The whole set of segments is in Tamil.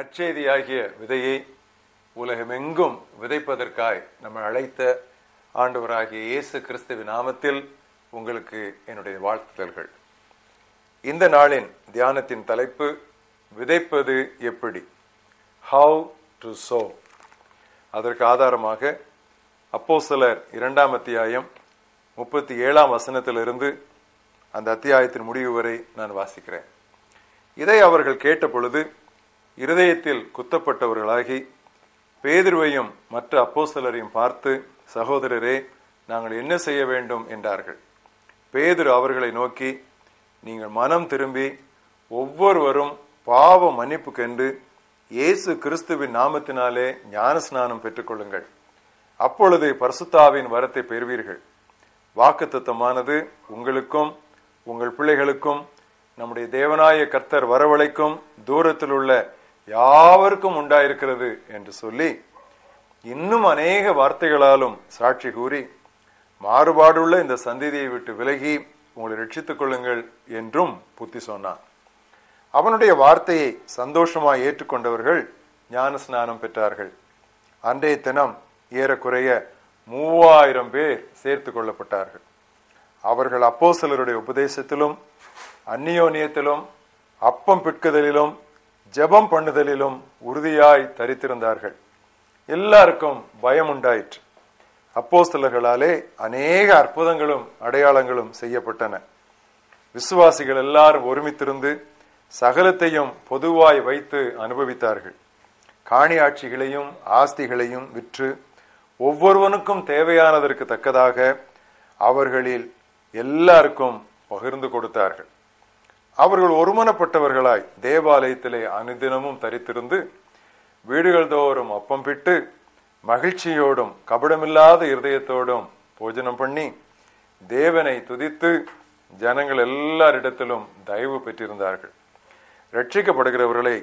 நற்செய்தியாகிய விதையை உலகமெங்கும் விதைப்பதற்காய் நம்ம அழைத்த ஆண்டவராகிய இயேசு கிறிஸ்துவின் நாமத்தில் உங்களுக்கு என்னுடைய வாழ்த்துதல்கள். இந்த நாளின் தியானத்தின் தலைப்பு விதைப்பது எப்படி? ஹவு டு சோ அதற்கு ஆதாரமாக அப்போ சிலர் இரண்டாம் அத்தியாயம் முப்பத்தி ஏழாம் வசனத்திலிருந்து அந்த அத்தியாயத்தின் முடிவு வரை நான் வாசிக்கிறேன். இதை அவர்கள் கேட்ட பொழுது இருதயத்தில் குத்தப்பட்டவர்களாகி பேதிருவையும் மற்ற அப்போஸ்தலரையும் பார்த்து சகோதரரே நாங்கள் என்ன செய்ய வேண்டும்? என்றார்கள். பேதுரு அவர்களை நோக்கி நீங்கள் மனம் திரும்பி ஒவ்வொருவரும் பாவ மன்னிப்புக்கென்று இயேசு கிறிஸ்துவின் நாமத்தினாலே ஞான ஸ்நானம் பெற்றுக்கொள்ளுங்கள். அப்பொழுது பரிசுத்தாவின் வரத்தை பெறுவீர்கள். வாக்குத்தத்தமானது உங்களுக்கும் உங்கள் பிள்ளைகளுக்கும் நம்முடைய தேவனாய கர்த்தர் வரவழைக்கும் தூரத்தில் உள்ள யாவருக்கும் உண்டாயிருக்கிறது என்று சொல்லி இன்னும் அநேக வார்த்தைகளாலும் சாட்சி கூறி மாறுபாடுள்ள இந்த சந்ததியை விட்டு விலகி உங்களை ரட்சித்துக் கொள்ளுங்கள் என்றும் புத்தி சொன்னான். அவனுடைய வார்த்தையை சந்தோஷமாய் ஏற்றுக்கொண்டவர்கள் ஞான ஸ்நானம் பெற்றார்கள். அன்றைய தினம் ஏறக்குறைய மூவாயிரம் பேர் சேர்த்து கொள்ளப்பட்டார்கள். அவர்கள் அப்போசலருடைய உபதேசத்திலும் அந்நியோனியத்திலும் அப்பம் பிற்குதலிலும் ஜெபம் பண்ணுதலிலும் உறுதியாய் தரித்திருந்தார்கள். எல்லாருக்கும் பயம் உண்டாயிற்று அப்போஸ்தலர்களாலே அநேக அற்புதங்களும் அடையாளங்களும் செய்யப்பட்டன. விசுவாசிகள் எல்லாரும் ஒருமித்திருந்து சகலத்தையும் பொதுவாய் வைத்து அனுபவித்தார்கள். காணியாட்சிகளையும் ஆஸ்திகளையும் விற்று ஒவ்வொருவனுக்கும் தேவையானதற்கு தக்கதாக அவர்களில் எல்லாருக்கும் பகிர்ந்து கொடுத்தார்கள். அவர்கள் ஒருமனப்பட்டவர்களாய் தேவாலயத்திலே அனுதினமும் தரித்திருந்து வீடுகள் தோறும் அப்பம் பிட்டு மகிழ்ச்சியோடும் கபடமில்லாத இருதயத்தோடும் போஜனம் பண்ணி தேவனை துதித்து ஜனங்கள் எல்லாரிடத்திலும் தயவு பெற்றிருந்தார்கள். ரட்சிக்கப்படுகிறவர்களை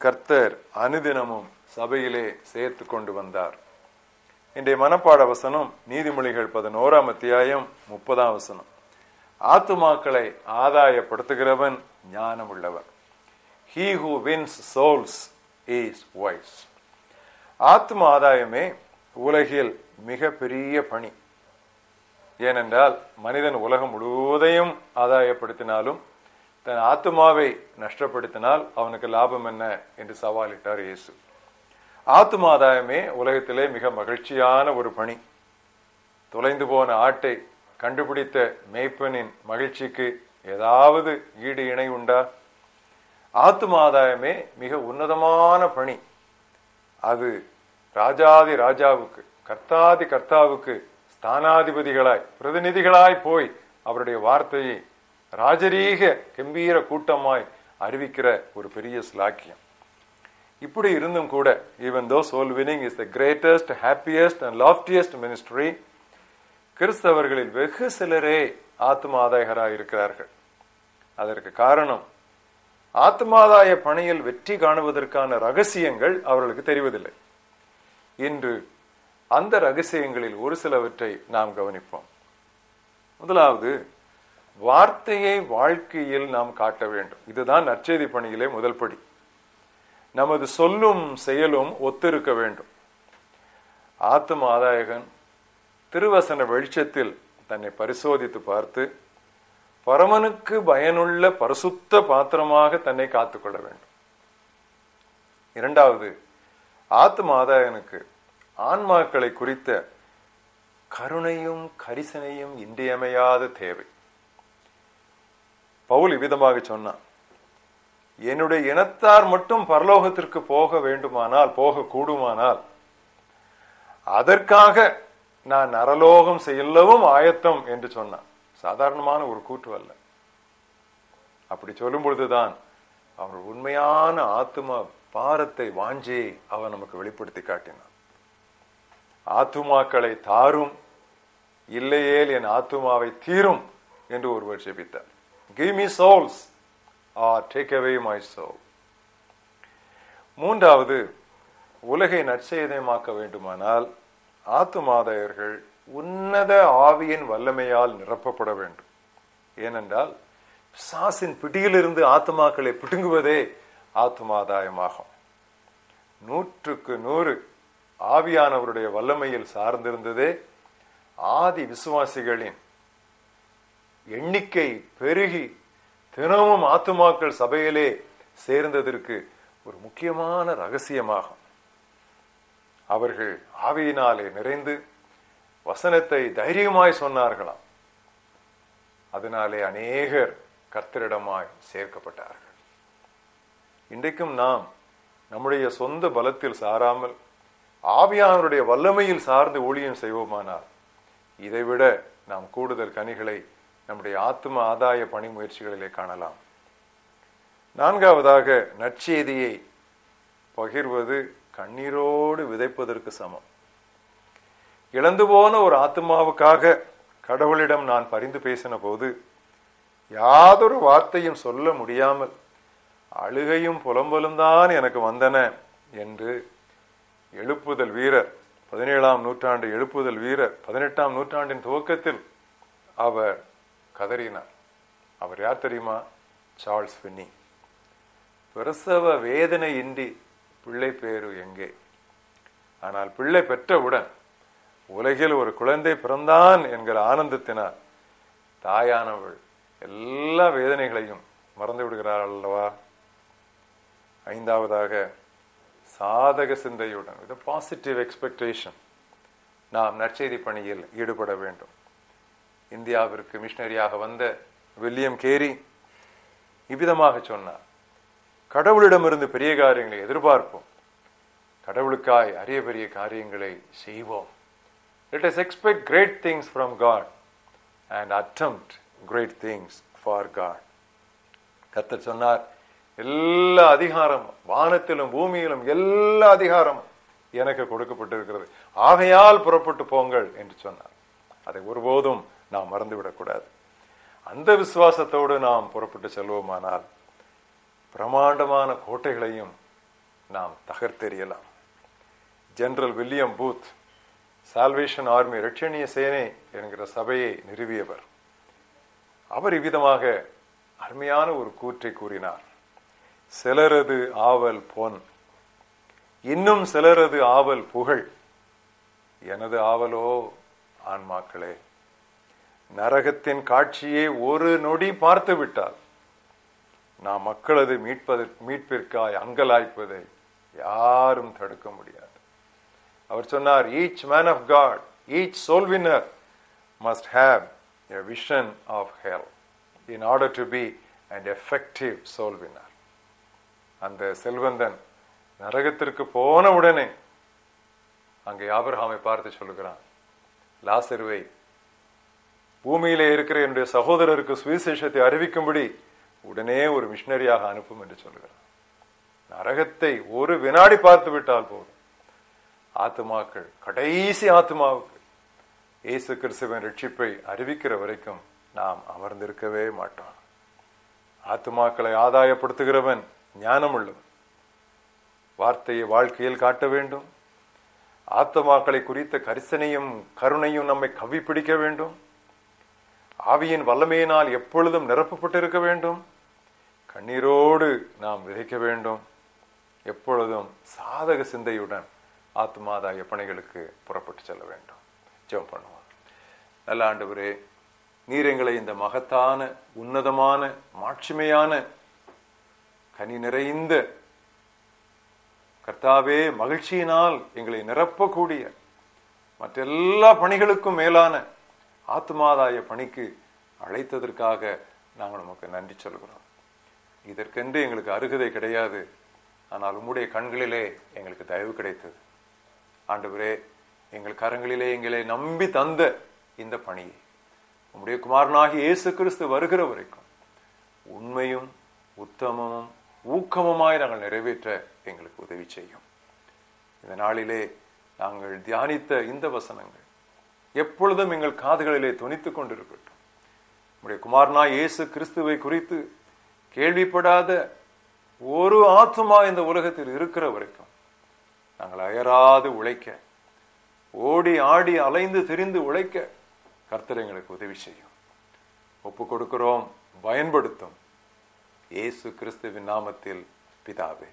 கர்த்தர் அனுதினமும் சபையிலே சேர்த்து கொண்டு வந்தார். இன்றைய மனப்பாட வசனம் நீதிமொழிகள் பதினோராம் அத்தியாயம் முப்பதாம் வசனம். ஆத்துமாக்களை ஆதாயப்படுத்துகிறவன் ஞானம் உள்ளவர் he who wins souls is wise ஆத்ம ஆதாயமே உலகில் மிகப்பெரிய பணி. ஏனென்றால் மனிதன் உலகம் முழுவதையும் ஆதாயப்படுத்தினாலும் தன் ஆத்மாவை நஷ்டப்படுத்தினால் அவனுக்கு லாபம் என்ன என்று சவாலிட்டார் இயேசு. ஆத்மாதாயமே உலகத்திலே மிக மகிழ்ச்சியான ஒரு பணி. தொலைந்து போன ஆட்டை கண்டுபிடித்த மெய்ப்பனின் மகிழ்ச்சிக்கு ஏதாவது ஈடு இணை உண்டா? ஆத்துமாதாயமே மிக உன்னதமான பணி. அது ராஜாதி ராஜாவுக்கு கர்த்தாதி கர்த்தாவுக்கு ஸ்தானாதிபதிகளாய் பிரதிநிதிகளாய் போய் அவருடைய வார்த்தையை ராஜரீக கம்பீர கூட்டமாய் அறிவிக்கிற ஒரு பெரிய ஸ்லாக்கியம் இப்படி இருந்தும் கூட even though soul winning is the greatest happiest and loftiest ministry கிறிஸ்தவர்களில் வெகு சிலரே ஆத்மாதாயகராக இருக்கிறார்கள் அதற்கு காரணம் ஆத்மாதாய பணியில் வெற்றி காணுவதற்கான ரகசியங்கள் அவர்களுக்கு தெரிவதில்லை. இன்று அந்த ரகசியங்களில் ஒரு சிலவற்றை நாம் கவனிப்போம். முதலாவது வார்த்தையை வாழ்க்கையில் நாம் காட்ட வேண்டும். இதுதான் நற்செய்தி பணியிலே முதல் படி. நமது சொல்லும் செயலும் ஒத்திருக்க வேண்டும். ஆத்ம ஆதாயகன் திருவசன வெளிச்சத்தில் தன்னை பரிசோதித்து பார்த்து பரமனுக்கு பயனுள்ள பரிசுத்த பாத்திரமாக தன்னை காத்துக்கொள்ள வேண்டும். இரண்டாவது ஆத்மாதாயனுக்கு ஆன்மாக்களை குறித்த கருணையும் கரிசனையும் இன்றியமையாத தேவை. பவுல் இவ்விதமாக சொன்னான் என்னுடைய இனத்தார் மட்டும் பரலோகத்திற்கு போக வேண்டுமானால் போக கூடுமானால் அதற்காக நான் நரலோகம் செல்லவும் ஆயத்தம் என்று சொன்னான். சாதாரணமான ஒரு கூற்று அல்ல. அப்படி சொல்லும் பொழுதுதான் அவன் உண்மையான ஆத்ம பாரத்தை வாஞ்சி அவன் நமக்கு வெளிப்படுத்தி காட்டினான். ஆத்துமாக்களை தாரும் இல்லையேல் என் ஆத்துமாவை தீரும் என்று ஒருவர் ஜெபித்தார். Give me souls or take away my soul மூன்றாவது உலகை நற்செய்தயமாக்க வேண்டுமானால் ஆத்துமாதாயர்கள் உன்னத ஆவியின் வல்லமையால் நிரப்பப்பட வேண்டும். ஏனென்றால் சாசின் பிடியிலிருந்து ஆத்மாக்களை பிடுங்குவதே ஆத்மாதாயமாகும் நூற்றுக்கு நூறு ஆவியானவருடைய வல்லமையில் சார்ந்திருந்ததே ஆதி விசுவாசிகளின் எண்ணிக்கை பெருகி தினமும் ஆத்துமாக்கள் சபையிலே சேர்ந்ததற்கு ஒரு முக்கியமான ரகசியமாகும். அவர்கள் ஆவியினாலே நிறைந்து வசனத்தை தைரியமாய் சொன்னார்களாம். அதனாலே அநேகர் கர்த்தரிடமாய் சேர்க்கப்பட்டார்கள். இன்றைக்கும் நாம் நம்முடைய சொந்த பலத்தில் சாராமல் ஆவியானவருடைய வல்லமையில் சார்ந்து ஊழியம் செய்வோமானால் இதைவிட நாம் கூடுதல் கனிகளை நம்முடைய ஆத்ம ஆதாய பணி முயற்சிகளிலே காணலாம். நான்காவதாக நற்செய்தியை பகிர்வது கண்ணீரோடு விதைப்பதற்கு சமம். இழந்து போன ஒரு ஆத்மாவுக்காக கடவுளிடம் நான் பரிந்து பேசின போது யாதொரு வார்த்தையும் சொல்ல முடியாமல் அழுகையும் புலம்பலும் தான் எனக்கு வந்தன என்று எழுப்புதல் வீரர் பதினேழாம் நூற்றாண்டு எழுப்புதல் வீரர் பதினெட்டாம் நூற்றாண்டின் துவக்கத்தில் அவர் கதறினார். அவர் யார் தெரியுமா? சார்ல்ஸ் பின்னி. பிரசவ வேதனையின்றி பிள்ளை பேரு எங்கே? ஆனால் பிள்ளை பெற்றவுடன் உலகில் ஒரு குழந்தை பிறந்தான் என்கிற ஆனந்தத்தினால் தாயானவள் எல்லா வேதனைகளையும் மறந்து விடுகிறாள் அல்லவா? ஐந்தாவதாக சாதக சிந்தையுடன் வித் பாசிட்டிவ் எக்ஸ்பெக்டேஷன் நாம் நற்செய்தி பணியில் ஈடுபட வேண்டும். இந்தியாவிற்கு மிஷினரியாக வந்த வில்லியம் கேரி இவ்விதமாக சொன்னார். கடவுளிடமிருந்து பெரிய காரியங்களை எதிர்பார்ப்போம். கடவுளுக்காய் அரிய பெரிய காரியங்களை செய்வோம். Let us expect great things from God and attempt great things for God கத்தர் சொன்னார் எல்லா அதிகாரமும் வானத்திலும் பூமியிலும் எல்லா அதிகாரமும் எனக்கு கொடுக்கப்பட்டிருக்கிறது. ஆகையால் புறப்பட்டு போங்கள் என்று சொன்னார். அதை ஒருபோதும் நாம் மறந்துவிடக்கூடாது. அந்த விசுவாசத்தோடு நாம் புறப்பட்டு செல்வோமானால் பிரமாண்டமான கோட்டைகளையும் நாம் தகர்த்தெறியலாம். General William Booth Salvation Army ரட்சணிய சேனை என்கிற சபையை நிறுவியவர். அவர் இவ்விதமாக அருமையான ஒரு கூற்றை கூறினார். சிலரது ஆவல் பொன். இன்னும் சிலரது ஆவல் புகழ். எனது ஆவலோ ஆன்மாக்களே நரகத்தின் காட்சியை ஒரு நொடி பார்த்து விட்டால் நாம் மக்களது மீட்பது மீட்பிற்காய் அங்கலாய்ப்பதை யாரும் தடுக்க முடியாது. அவர் சொன்னார் each man of God each soul winner must have a vision of hell in order to be an effective soul winner அந்த செல்வந்தன் நரகத்திற்கு போன உடனே அங்கே யாபிரஹாமை பார்த்து சொல்லுகிறான் லாசருவை பூமியிலே இருக்கிற என்னுடைய சகோதரருக்கு சுவிசேஷத்தை அறிவிக்கும்படி உடனே ஒரு மிஷினரியாக அனுப்பும் என்று சொல்லுகிறான் நரகத்தை ஒரு வினாடி பார்த்து விட்டால் போதும். ஆத்துமாக்கள் கடைசி ஆத்துமாவுக்கு இயேசு கிறிஸ்துவின் ரட்சிப்பை அறிவிக்கிற வரைக்கும் நாம் அமர்ந்திருக்கவே மாட்டோம். ஆத்துமாக்களை ஆதாயப்படுத்துகிறவன் ஞானம் உள்ளவன் வார்த்தையை வாழ்க்கையில் காட்ட வேண்டும். ஆத்துமாக்களை குறித்த கரிசனையும் கருணையும் நம்மை கவி பிடிக்க வேண்டும். ஆவியின் வல்லமையினால் எப்பொழுதும் நிரப்பப்பட்டிருக்க வேண்டும். கண்ணீரோடு நாம் விதைக்க வேண்டும். எப்பொழுதும் சாதக சிந்தையுடன் ஆத்மாதாய பணிகளுக்கு புறப்பட்டு செல்ல வேண்டும். ஜெபம் பண்ணுவோம். நல்ல ஆண்டவரே நீர் எங்களை இந்த மகத்தான உன்னதமான மாட்சிமையான கனி நிறைந்த கர்த்தாவே மகிழ்ச்சியினால் எங்களை நிரப்பக்கூடிய மற்றெல்லா பணிகளுக்கும் மேலான ஆத்மாதாய பணிக்கு அழைத்ததற்காக நாங்கள் நமக்கு நன்றி சொல்கிறோம். இதற்கென்று எங்களுக்கு அருகதை கிடையாது. ஆனால் உம்முடைய கண்களிலே எங்களுக்கு தயவு கிடைத்தது. ஆண்டவரே எங்கள் கரங்களிலே எங்களை நம்பி தந்த இந்த பணியை உம்முடைய குமாரனாகி இயேசு கிறிஸ்து வருகிற வரைக்கும் உண்மையும் உத்தமமும் ஊக்கமுமாய் நாங்கள் நிறைவேற்ற எங்களுக்கு உதவி செய்யும். இந்த நாளிலே நாங்கள் தியானித்த இந்த வசனங்கள் எப்பொழுதும் எங்கள் காதுகளிலே துணித்துக் கொண்டிருக்கட்டும். நம்முடைய குமாரனா இயேசு கிறிஸ்துவை குறித்து கேள்விப்படாத ஒரு ஆத்மா இந்த உலகத்தில் இருக்கிற வரைக்கும் நாங்கள் அயராது உழைக்க ஓடி ஆடி அலைந்து திரிந்து உழைக்க கர்த்தர் எங்களுக்கு உதவி செய்யும். ஒப்பு கொடுக்கிறோம் பயன்படுத்தும். இயேசு கிறிஸ்துவின் நாமத்தில் பிதாவே.